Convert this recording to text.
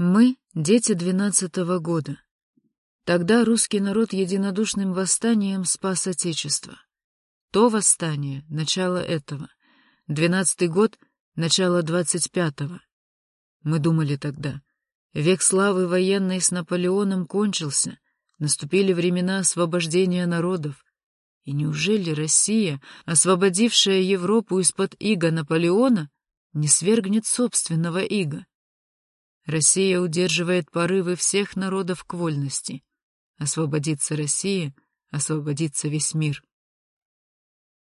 Мы — дети двенадцатого года. Тогда русский народ единодушным восстанием спас Отечество. То восстание — начало этого. Двенадцатый год — начало двадцать пятого. Мы думали тогда. Век славы военной с Наполеоном кончился, наступили времена освобождения народов. И неужели Россия, освободившая Европу из-под ига Наполеона, не свергнет собственного ига? Россия удерживает порывы всех народов к вольности. Освободится Россия, освободится весь мир.